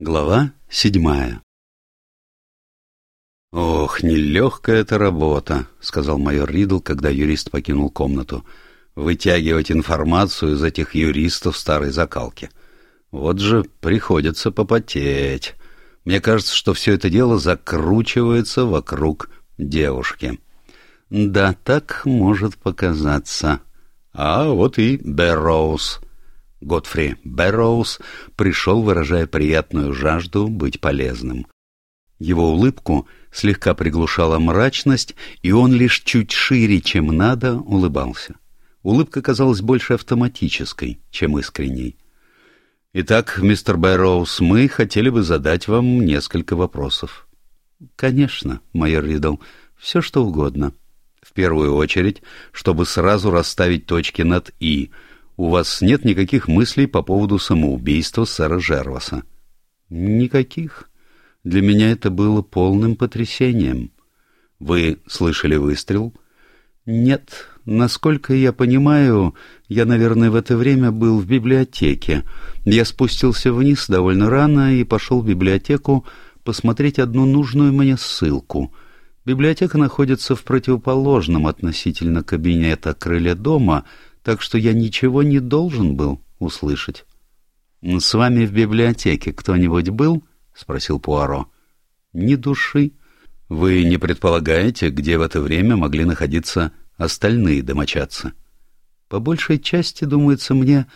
Глава седьмая «Ох, нелегкая эта работа», — сказал майор Ридл, когда юрист покинул комнату. «Вытягивать информацию из этих юристов старой закалки. Вот же приходится попотеть. Мне кажется, что все это дело закручивается вокруг девушки». «Да, так может показаться». «А вот и Берроуз». Готфри Бэрроуз пришел, выражая приятную жажду быть полезным. Его улыбку слегка приглушала мрачность, и он лишь чуть шире, чем надо, улыбался. Улыбка казалась больше автоматической, чем искренней. «Итак, мистер Бэрроуз, мы хотели бы задать вам несколько вопросов». «Конечно, майор Ридл, все что угодно». В первую очередь, чтобы сразу расставить точки над «и», у вас нет никаких мыслей по поводу самоубийства сэра Жерваса? Никаких. Для меня это было полным потрясением. Вы слышали выстрел? Нет. Насколько я понимаю, я, наверное, в это время был в библиотеке. Я спустился вниз довольно рано и пошел в библиотеку посмотреть одну нужную мне ссылку. Библиотека находится в противоположном относительно кабинета крыле дома — так что я ничего не должен был услышать. — С вами в библиотеке кто-нибудь был? — спросил Пуаро. — Ни души. — Вы не предполагаете, где в это время могли находиться остальные домочадцы? — По большей части, думается мне,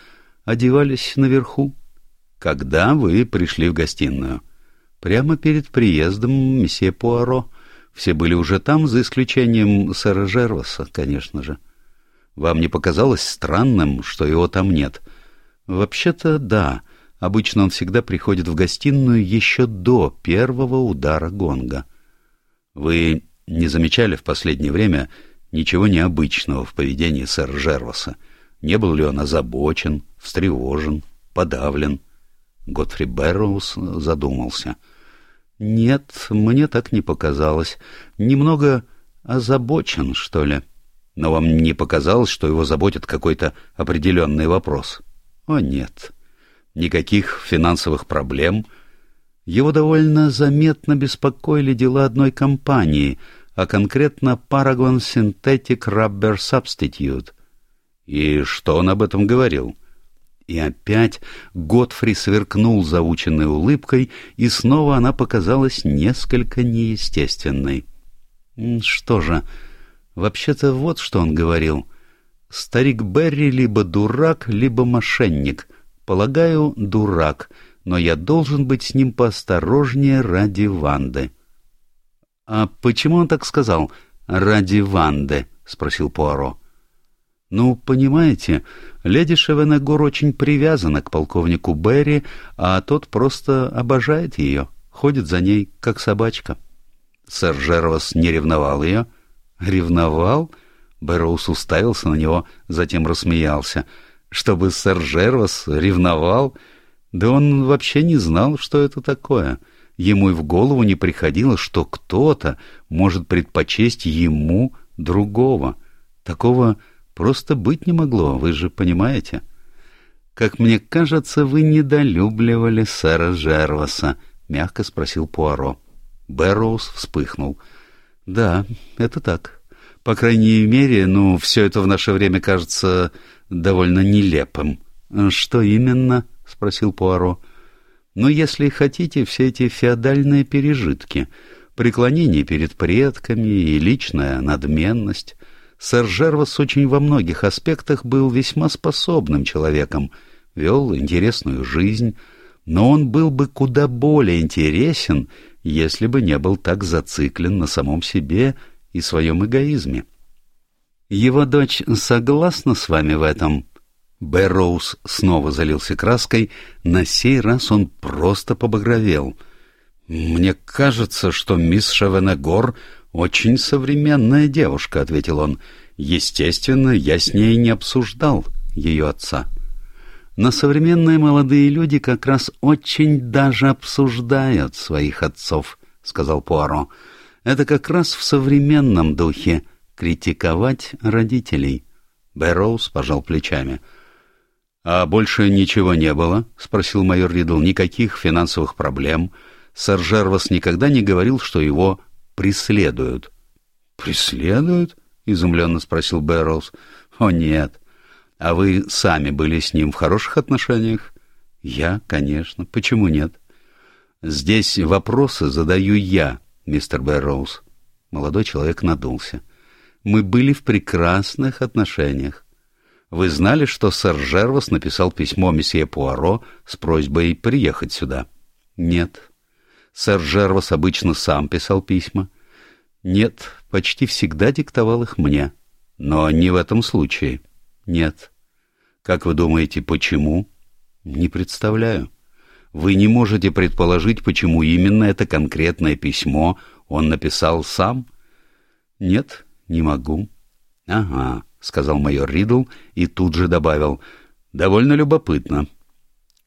одевались наверху. — Когда вы пришли в гостиную? — Прямо перед приездом месье Пуаро. Все были уже там, за исключением сэра Жерваса, конечно же. — вам не показалось странным, что его там нет? Вообще-то да. Обычно он всегда приходит в гостиную еще до первого удара гонга. Вы не замечали в последнее время ничего необычного в поведении сэра Жерваса? Не был ли он озабочен, встревожен, подавлен? Готфри Бэрроуз задумался. «Нет, мне так не показалось. Немного озабочен, что ли?» Но вам не показалось, что его заботит какой-то определенный вопрос? О, нет. Никаких финансовых проблем. Его довольно заметно беспокоили дела одной компании, а конкретно Paragon Synthetic Rubber Substitute. И что он об этом говорил? И опять Готфри сверкнул заученной улыбкой, и снова она показалась несколько неестественной. Что же... Вообще-то вот что он говорил. Старик Берри либо дурак, либо мошенник. Полагаю, дурак, но я должен быть с ним поосторожнее ради Ванды. — А почему он так сказал? «Ради Ванды?» — спросил Пуаро. — Ну, понимаете, леди Шевенегор очень привязана к полковнику Берри, а тот просто обожает ее, ходит за ней, как собачка. Сэр Жервас не ревновал ее — Ревновал? Бэрроуз уставился на него, затем рассмеялся. Чтобы сэр Жервас ревновал? Да он вообще не знал, что это такое. Ему и в голову не приходило, что кто-то может предпочесть ему другого. Такого просто быть не могло, вы же понимаете? «Как мне кажется, вы недолюбливали сэра Жерваса», — мягко спросил Пуаро. Бэрроуз вспыхнул — да, это так. По крайней мере, ну, все это в наше время кажется довольно нелепым. Что именно? спросил Пуаро. Ну, если хотите, все эти феодальные пережитки, преклонение перед предками и личная надменность. Сэр Жервас очень во многих аспектах был весьма способным человеком, вел интересную жизнь, но он был бы куда более интересен, если бы не был так зациклен на самом себе и своем эгоизме. Его дочь согласна с вами в этом? Бэрроуз снова залился краской, на сей раз он просто побагровел. «Мне кажется, что мисс Шавенегор очень современная девушка», — ответил он. «Естественно, я с ней не обсуждал ее отца». Но современные молодые люди как раз очень даже обсуждают своих отцов, — сказал Пуаро. Это как раз в современном духе — критиковать родителей. Бэрроуз пожал плечами. «А больше ничего не было?» — спросил майор Ридл. «Никаких финансовых проблем. Сэр Жервас никогда не говорил, что его преследуют». «Преследуют?» — изумленно спросил Бэрроуз. «О, нет. А вы сами были с ним в хороших отношениях?» «Я, конечно. Почему нет?» «Здесь вопросы задаю я, мистер Бэрроуз». Молодой человек надулся. «Мы были в прекрасных отношениях. Вы знали, что сэр Жервас написал письмо месье Пуаро с просьбой приехать сюда? Нет. Сэр Жервас обычно сам писал письма. Нет, почти всегда диктовал их мне. Но не в этом случае. Нет. Как вы думаете, почему? Не представляю. Вы не можете предположить, почему именно это конкретное письмо он написал сам? Нет, не могу. Ага. — сказал майор Ридл и тут же добавил. — Довольно любопытно.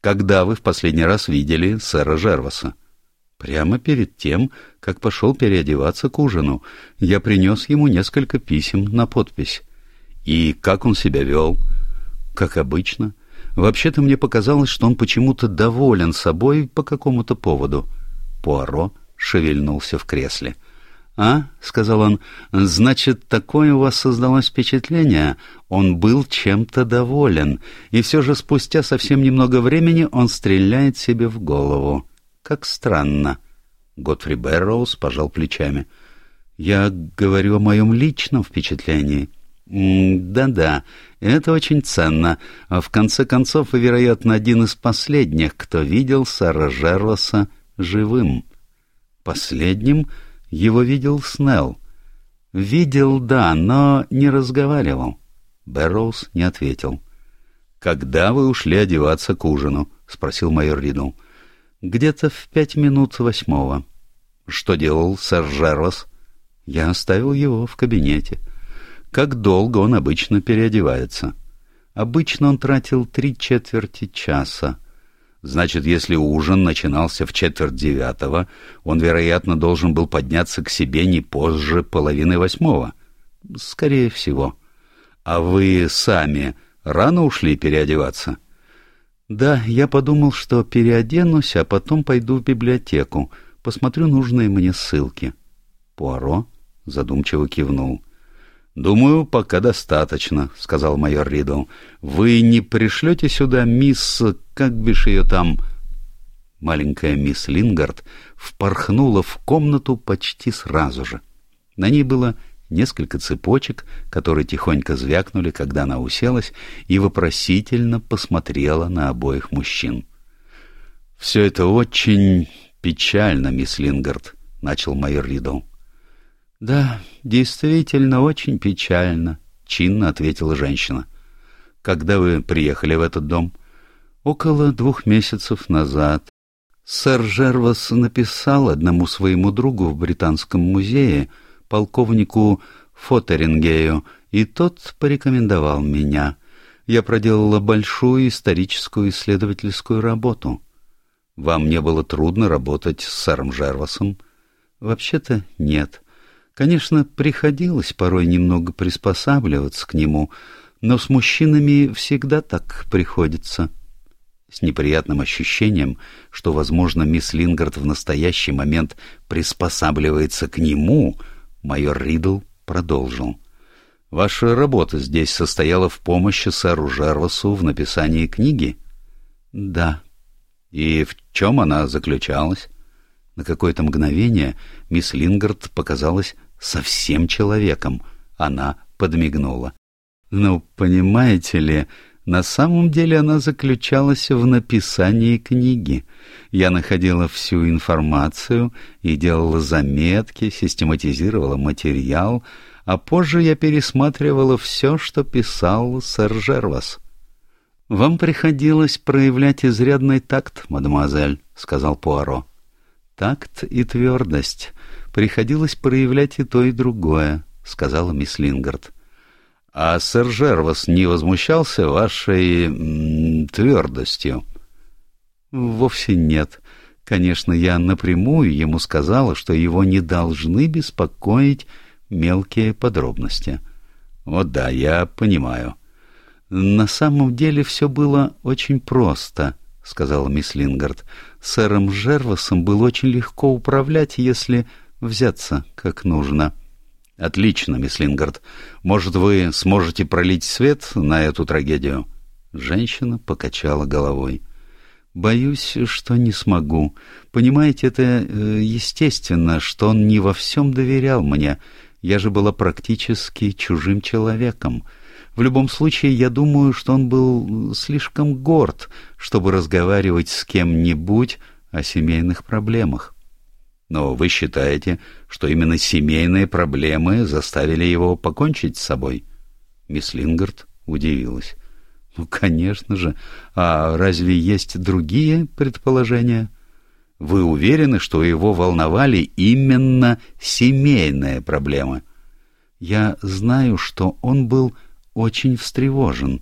Когда вы в последний раз видели сэра Жерваса? — Прямо перед тем, как пошел переодеваться к ужину. Я принес ему несколько писем на подпись. И как он себя вел? — Как обычно. Вообще-то мне показалось, что он почему-то доволен собой по какому-то поводу. Пуаро шевельнулся в кресле. — «А?» — сказал он. «Значит, такое у вас создалось впечатление? Он был чем-то доволен, и все же спустя совсем немного времени он стреляет себе в голову. Как странно». Готфри Бэрроуз пожал плечами. «Я говорю о моем личном впечатлении». «Да-да, это очень ценно. В конце концов, вы, вероятно, один из последних, кто видел Сара Жерлоса живым». «Последним?» Его видел Снелл. Видел, да, но не разговаривал. Бэрроуз не ответил. «Когда вы ушли одеваться к ужину?» — спросил майор Ридл. «Где-то в пять минут восьмого». «Что делал сэр Жервас?» «Я оставил его в кабинете». «Как долго он обычно переодевается?» «Обычно он тратил три четверти часа». Значит, если ужин начинался в четверть девятого, он, вероятно, должен был подняться к себе не позже половины восьмого. Скорее всего. А вы сами рано ушли переодеваться? Да, я подумал, что переоденусь, а потом пойду в библиотеку, посмотрю нужные мне ссылки. Пуаро задумчиво кивнул. «Думаю, пока достаточно», — сказал майор Ридл. «Вы не пришлете сюда мисс... как бишь ее там...» Маленькая мисс Лингард впорхнула в комнату почти сразу же. На ней было несколько цепочек, которые тихонько звякнули, когда она уселась, и вопросительно посмотрела на обоих мужчин. «Все это очень печально, мисс Лингард», — начал майор Ридл. «Да, действительно очень печально», — чинно ответила женщина. «Когда вы приехали в этот дом?» «Около двух месяцев назад. Сэр Жервас написал одному своему другу в Британском музее, полковнику Фотерингею, и тот порекомендовал меня. Я проделала большую историческую исследовательскую работу». «Вам не было трудно работать с сэром Жервасом?» «Вообще-то нет». Конечно, приходилось порой немного приспосабливаться к нему, но с мужчинами всегда так приходится. С неприятным ощущением, что, возможно, мисс Лингард в настоящий момент приспосабливается к нему, майор Ридл продолжил. «Ваша работа здесь состояла в помощи сэру Жервасу в написании книги?» «Да». «И в чем она заключалась?» На какое-то мгновение мисс Лингард показалась совсем человеком. Она подмигнула. Ну, понимаете ли, на самом деле она заключалась в написании книги. Я находила всю информацию и делала заметки, систематизировала материал, а позже я пересматривала все, что писал сэр Жервас. «Вам приходилось проявлять изрядный такт, мадемуазель», — сказал Пуаро. «Такт и твердость приходилось проявлять и то, и другое, — сказала мисс Лингард. — А сэр Жервас не возмущался вашей твердостью? — Вовсе нет. Конечно, я напрямую ему сказала, что его не должны беспокоить мелкие подробности. — Вот да, я понимаю. На самом деле все было очень просто, — сказала мисс Лингард. Сэром Жервасом было очень легко управлять, если взяться как нужно. — Отлично, мисс Лингард. Может, вы сможете пролить свет на эту трагедию? Женщина покачала головой. — Боюсь, что не смогу. Понимаете, это э, естественно, что он не во всем доверял мне. Я же была практически чужим человеком. В любом случае, я думаю, что он был слишком горд, чтобы разговаривать с кем-нибудь о семейных проблемах. Но вы считаете, что именно семейные проблемы заставили его покончить с собой? Мисс Лингард удивилась. Ну, конечно же. А разве есть другие предположения? Вы уверены, что его волновали именно семейные проблемы? Я знаю, что он был очень встревожен.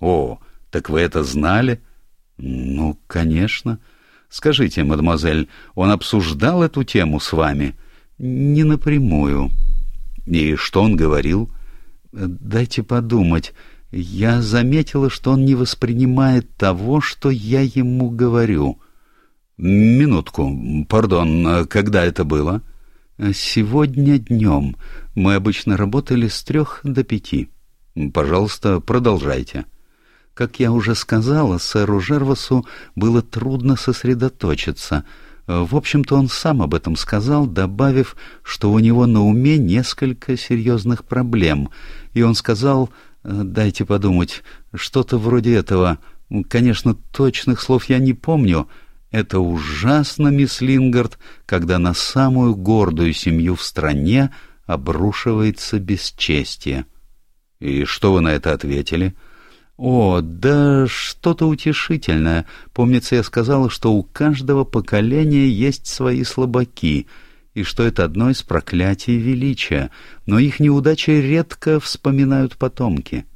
О, так вы это знали? Ну, конечно. Скажите, мадемуазель, он обсуждал эту тему с вами? Не напрямую. И что он говорил? Дайте подумать. Я заметила, что он не воспринимает того, что я ему говорю. «Минутку. Пардон, когда это было?» «Сегодня днем. Мы обычно работали с трех до пяти». «Пожалуйста, продолжайте». Как я уже сказала, сэру Жервасу было трудно сосредоточиться. В общем-то, он сам об этом сказал, добавив, что у него на уме несколько серьезных проблем. И он сказал, дайте подумать, что-то вроде этого. Конечно, точных слов я не помню, это ужасно, мисс Лингард, когда на самую гордую семью в стране обрушивается бесчестие. И что вы на это ответили? О, да что-то утешительное. Помнится, я сказала, что у каждого поколения есть свои слабаки, и что это одно из проклятий величия, но их неудачи редко вспоминают потомки.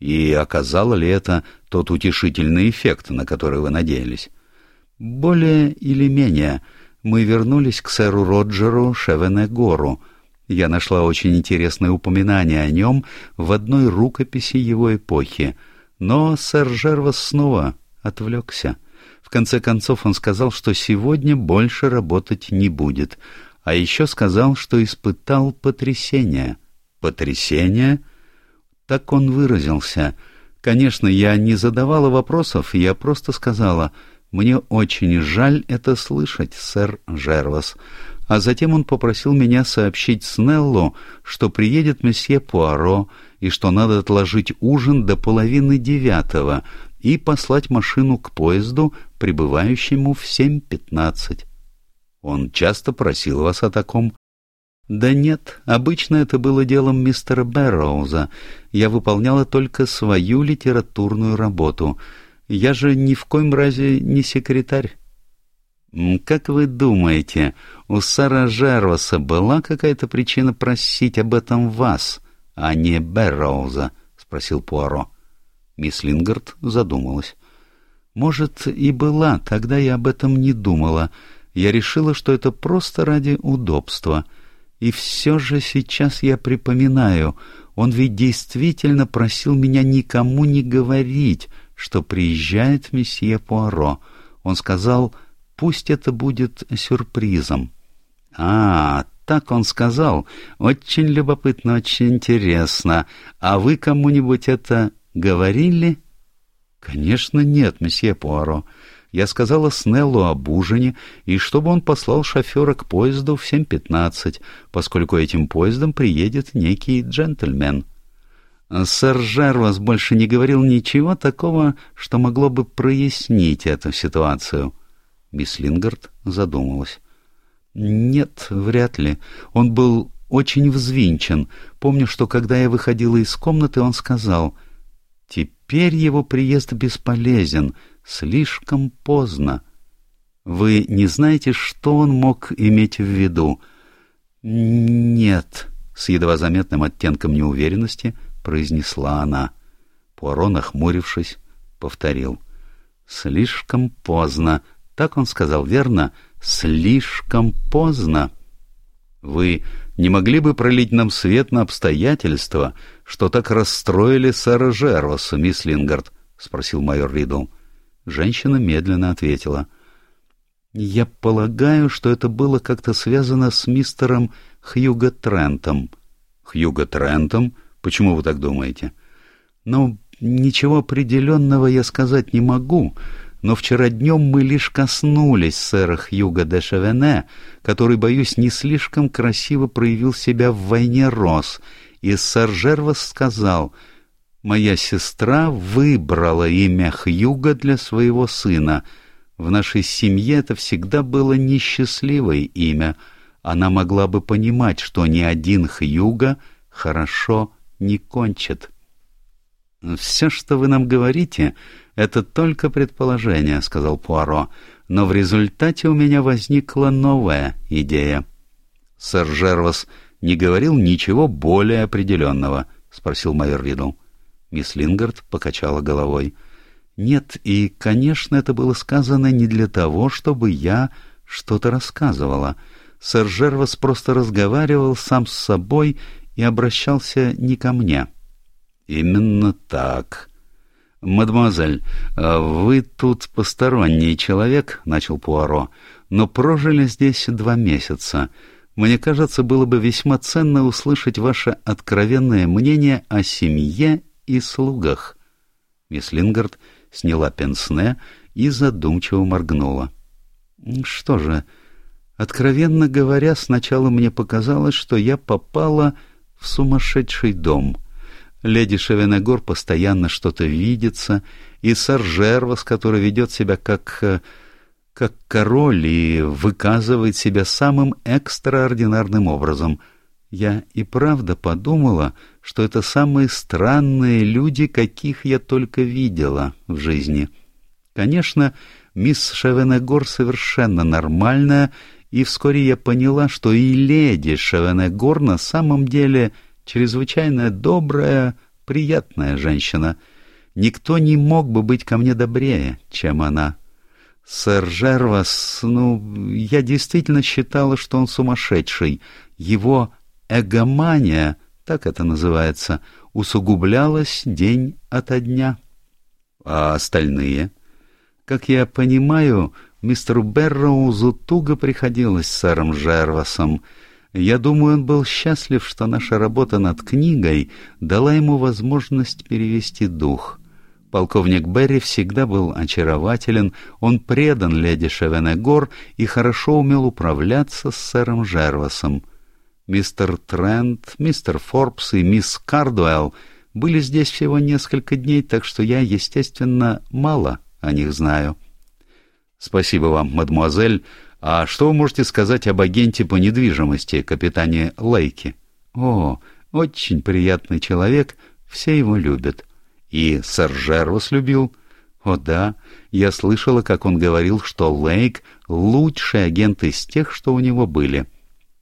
И оказало ли это тот утешительный эффект, на который вы надеялись? Более или менее мы вернулись к сэру Роджеру Шевенегору. Я нашла очень интересное упоминание о нем в одной рукописи его эпохи, но сэр Жервас снова отвлекся. В конце концов он сказал, что сегодня больше работать не будет, а еще сказал, что испытал потрясение. Потрясение? Так он выразился. Конечно, я не задавала вопросов, я просто сказала — мне очень жаль это слышать, сэр Жервас. А затем он попросил меня сообщить Снеллу, что приедет месье Пуаро и что надо отложить ужин до половины девятого и послать машину к поезду, прибывающему в семь пятнадцать. Он часто просил вас о таком? Да нет, обычно это было делом мистера Бэрроуза. Я выполняла только свою литературную работу — я же ни в коем разе не секретарь. Как вы думаете, у Сара Жерваса была какая-то причина просить об этом вас, а не Берроуза? — спросил Пуаро. Мисс Лингард задумалась. Может, и была, тогда я об этом не думала. Я решила, что это просто ради удобства. И все же сейчас я припоминаю, он ведь действительно просил меня никому не говорить, что приезжает месье Пуаро. Он сказал, пусть это будет сюрпризом. А, так он сказал. Очень любопытно, очень интересно. А вы кому-нибудь это говорили? Конечно, нет, месье Пуаро. Я сказала Снеллу об ужине, и чтобы он послал шофера к поезду в 7.15, поскольку этим поездом приедет некий джентльмен. Сэр Жервас больше не говорил ничего такого, что могло бы прояснить эту ситуацию. Мисс Лингард задумалась. Нет, вряд ли. Он был очень взвинчен. Помню, что когда я выходила из комнаты, он сказал, «Теперь его приезд бесполезен, слишком поздно». Вы не знаете, что он мог иметь в виду? Нет, с едва заметным оттенком неуверенности —— произнесла она. Пуаро, нахмурившись, повторил. «Слишком поздно. Так он сказал, верно? Слишком поздно. Вы не могли бы пролить нам свет на обстоятельства, что так расстроили сэра Жерваса, мисс Лингард? — спросил майор Ридл. Женщина медленно ответила. — Я полагаю, что это было как-то связано с мистером Хьюго Трентом. — Хьюго Трентом? Почему вы так думаете? — Ну, ничего определенного я сказать не могу, но вчера днем мы лишь коснулись сэра Хьюга де Шевене, который, боюсь, не слишком красиво проявил себя в войне Рос, и сэр Жервас сказал, «Моя сестра выбрала имя Хьюга для своего сына. В нашей семье это всегда было несчастливое имя. Она могла бы понимать, что ни один Хьюга хорошо не кончит». «Все, что вы нам говорите, это только предположение», — сказал Пуаро, «но в результате у меня возникла новая идея». Сэр Жервас не говорил ничего более определенного, — спросил майор Ридл. Мисс Лингард покачала головой. «Нет, и, конечно, это было сказано не для того, чтобы я что-то рассказывала. Сэр Жервас просто разговаривал сам с собой и обращался не ко мне». «Именно так». «Мадемуазель, а вы тут посторонний человек», — начал Пуаро, — «но прожили здесь два месяца. Мне кажется, было бы весьма ценно услышать ваше откровенное мнение о семье и слугах». Мисс Лингард сняла пенсне и задумчиво моргнула. «Что же, откровенно говоря, сначала мне показалось, что я попала в сумасшедший дом». Леди Шевенегор постоянно что-то видится, и сэр Жервас, который ведет себя как... Э, как король и выказывает себя самым экстраординарным образом. Я и правда подумала, что это самые странные люди, каких я только видела в жизни. Конечно, мисс Шевенегор совершенно нормальная, и вскоре я поняла, что и леди Шевенегор на самом деле чрезвычайно добрая, приятная женщина. Никто не мог бы быть ко мне добрее, чем она. Сэр Жервас, ну, я действительно считала, что он сумасшедший. Его эгомания, так это называется, усугублялась день ото дня. А остальные? Как я понимаю, мистеру Берроузу туго приходилось с сэром Жервасом, я думаю, он был счастлив, что наша работа над книгой дала ему возможность перевести дух. Полковник Берри всегда был очарователен, он предан леди Шевенегор и хорошо умел управляться с сэром Жервасом. Мистер Трент, мистер Форбс и мисс Кардуэлл были здесь всего несколько дней, так что я, естественно, мало о них знаю. — Спасибо вам, мадемуазель. А что вы можете сказать об агенте по недвижимости, капитане Лейке? О, очень приятный человек, все его любят. И сэр Жервас любил. О да, я слышала, как он говорил, что Лейк — лучший агент из тех, что у него были.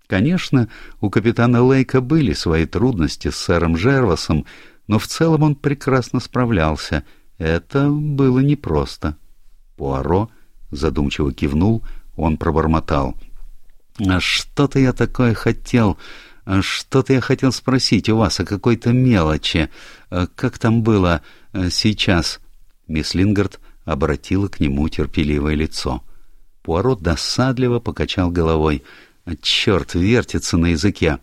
Конечно, у капитана Лейка были свои трудности с сэром Жервасом, но в целом он прекрасно справлялся. Это было непросто. Пуаро задумчиво кивнул — он пробормотал. «А что-то я такое хотел... А что-то я хотел спросить у вас о какой-то мелочи. А как там было э, сейчас?» Мисс Лингард обратила к нему терпеливое лицо. Пуаро досадливо покачал головой. «Черт, вертится на языке!»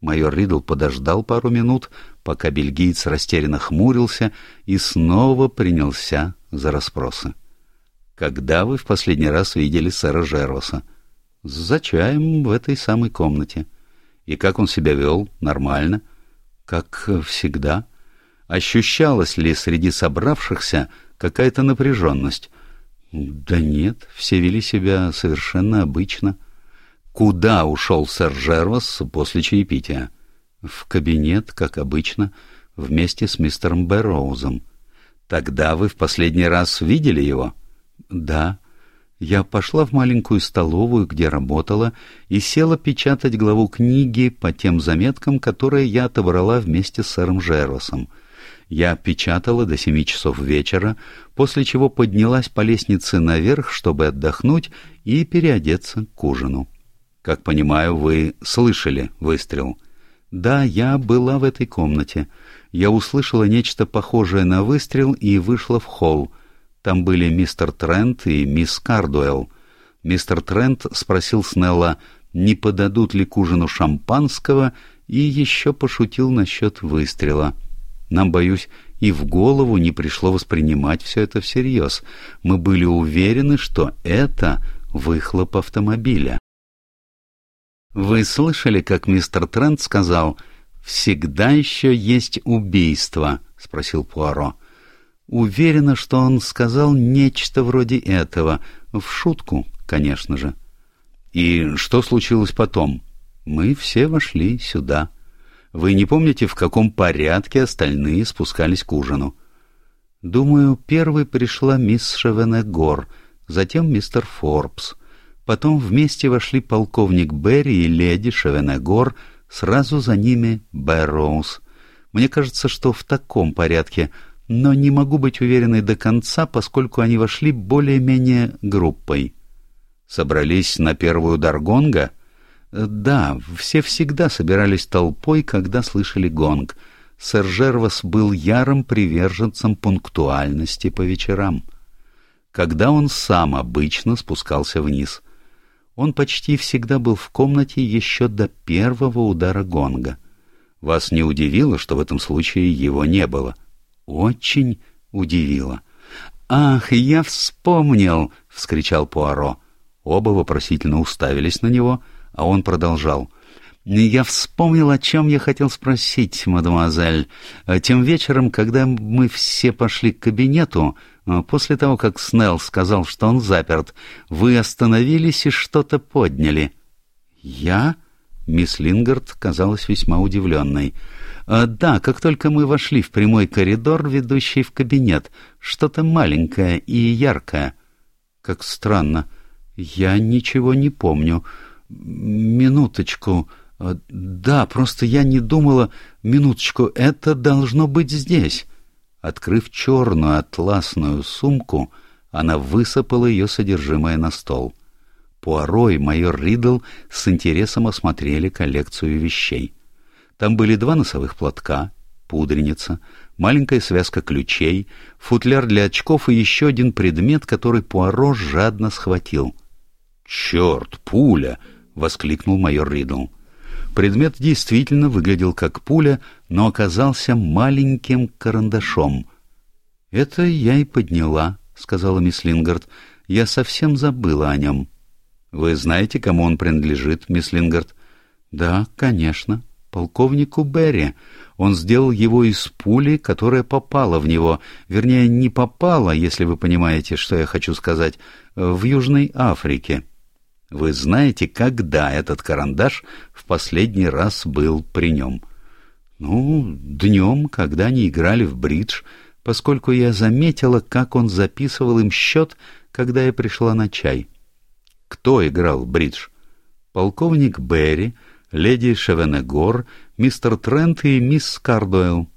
Майор Ридл подождал пару минут, пока бельгиец растерянно хмурился и снова принялся за расспросы. Когда вы в последний раз видели сэра Жерваса? За чаем в этой самой комнате. И как он себя вел? Нормально? Как всегда? Ощущалась ли среди собравшихся какая-то напряженность? Да нет, все вели себя совершенно обычно. Куда ушел сэр Жервас после чаепития? В кабинет, как обычно, вместе с мистером Бэрроузом. Тогда вы в последний раз видели его? — да. Я пошла в маленькую столовую, где работала, и села печатать главу книги по тем заметкам, которые я отобрала вместе с сэром Жервасом. Я печатала до семи часов вечера, после чего поднялась по лестнице наверх, чтобы отдохнуть и переодеться к ужину. Как понимаю, вы слышали выстрел? Да, я была в этой комнате. Я услышала нечто похожее на выстрел и вышла в холл. Там были мистер Трент и мисс Кардуэлл. Мистер Трент спросил Снелла, не подадут ли к ужину шампанского, и еще пошутил насчет выстрела. Нам, боюсь, и в голову не пришло воспринимать все это всерьез. Мы были уверены, что это выхлоп автомобиля. Вы слышали, как мистер Трент сказал «Всегда еще есть убийство?» — спросил Пуаро. Уверена, что он сказал нечто вроде этого, в шутку, конечно же. И что случилось потом? Мы все вошли сюда. Вы не помните, в каком порядке остальные спускались к ужину? Думаю, первой пришла мисс Шевенегор, затем мистер Форбс. Потом вместе вошли полковник Берри и леди Шевенегор, сразу за ними Бэрроуз. Мне кажется, что в таком порядке, но не могу быть уверенной до конца, поскольку они вошли более-менее группой. Собрались на первую Даргонга? Да, все всегда собирались толпой, когда слышали гонг. Сэр Жервас был ярым приверженцем пунктуальности по вечерам. Когда он сам обычно спускался вниз. Он почти всегда был в комнате еще до первого удара гонга. Вас не удивило, что в этом случае его не было? Очень удивило. «Ах, я вспомнил!» — вскричал Пуаро. Оба вопросительно уставились на него, а он продолжал. «Я вспомнил, о чем я хотел спросить, мадемуазель. Тем вечером, когда мы все пошли к кабинету, после того, как Снелл сказал, что он заперт, вы остановились и что-то подняли». «Я?» — мисс Лингард казалась весьма удивленной. «Да, как только мы вошли в прямой коридор, ведущий в кабинет, что-то маленькое и яркое». «Как странно». «Я ничего не помню. Минуточку. Да, просто я не думала... Минуточку, это должно быть здесь». Открыв черную атласную сумку, она высыпала ее содержимое на стол. Пуаро и майор Ридл с интересом осмотрели коллекцию вещей. Там были два носовых платка, пудреница, маленькая связка ключей, футляр для очков и еще один предмет, который Пуаро жадно схватил — «Черт, пуля!» — воскликнул майор Ридл. Предмет действительно выглядел как пуля, но оказался маленьким карандашом. «Это я и подняла», — сказала мисс Лингард. «Я совсем забыла о нем». «Вы знаете, кому он принадлежит, мисс Лингард?» «Да, конечно. Полковнику Берри. Он сделал его из пули, которая попала в него. Вернее, не попала, если вы понимаете, что я хочу сказать, в Южной Африке». Вы знаете, когда этот карандаш в последний раз был при нем? Ну, днем, когда они играли в бридж, поскольку я заметила, как он записывал им счет, когда я пришла на чай. Кто играл в бридж? Полковник Берри, леди Шевенегор, мистер Трент и мисс Кардуэлл.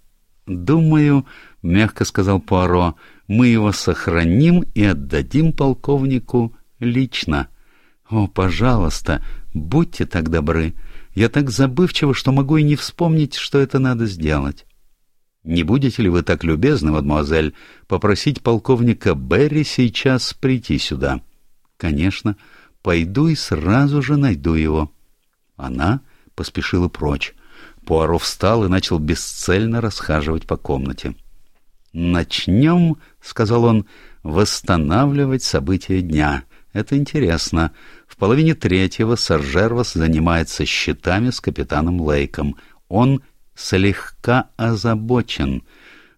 «Думаю, — мягко сказал Пуаро, — мы его сохраним и отдадим полковнику лично». «О, пожалуйста, будьте так добры. Я так забывчива, что могу и не вспомнить, что это надо сделать». «Не будете ли вы так любезны, мадемуазель, попросить полковника Берри сейчас прийти сюда?» «Конечно. Пойду и сразу же найду его». Она поспешила прочь. Пуаро встал и начал бесцельно расхаживать по комнате. «Начнем, — сказал он, — восстанавливать события дня. Это интересно половине третьего Саржервас занимается счетами с капитаном Лейком. Он слегка озабочен.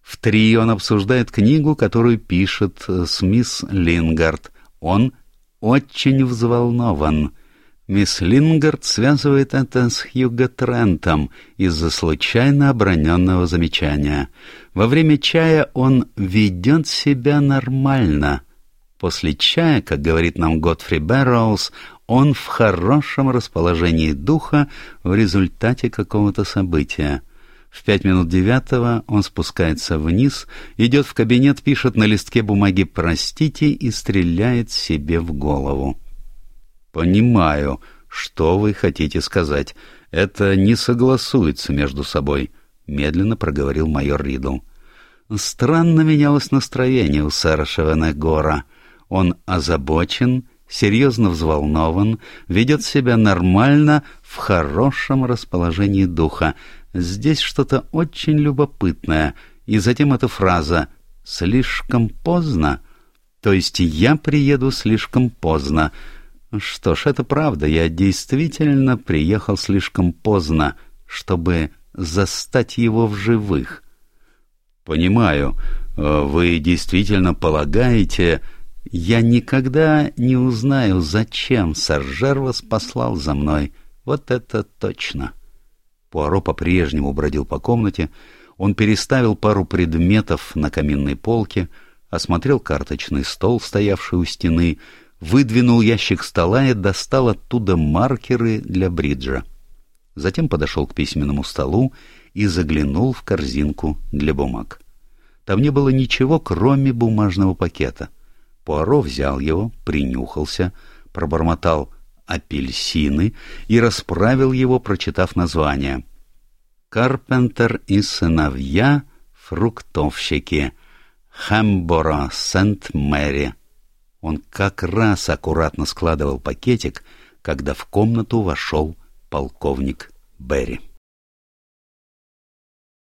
В три он обсуждает книгу, которую пишет э, с мисс Лингард. Он очень взволнован. Мисс Лингард связывает это с Хьюго Трентом из-за случайно оброненного замечания. Во время чая он ведет себя нормально — После чая, как говорит нам Готфри Бэрроуз, он в хорошем расположении духа в результате какого-то события. В пять минут девятого он спускается вниз, идет в кабинет, пишет на листке бумаги «Простите» и стреляет себе в голову. «Понимаю, «Что вы хотите сказать? Это не согласуется между собой», — медленно проговорил майор Ридл. «Странно менялось настроение у сэра Шевенегора. Он озабочен, серьезно взволнован, ведет себя нормально, в хорошем расположении духа. Здесь что-то очень любопытное. И затем эта фраза «слишком поздно», то есть я приеду слишком поздно. Что ж, это правда, я действительно приехал слишком поздно, чтобы застать его в живых. Понимаю, э, вы действительно полагаете... Я никогда не узнаю, зачем Саржервас послал за мной. Вот это точно. Пуаро по-прежнему бродил по комнате. Он переставил пару предметов на каминной полке, осмотрел карточный стол, стоявший у стены, выдвинул ящик стола и достал оттуда маркеры для бриджа. Затем подошел к письменному столу и заглянул в корзинку для бумаг. Там не было ничего, кроме бумажного пакета. Пуаро взял его, принюхался, пробормотал «апельсины» и расправил его, прочитав название. «Карпентер и сыновья, фруктовщики, Хэмбора, Сент-Мэри». Он как раз аккуратно складывал пакетик, когда в комнату вошел полковник Берри.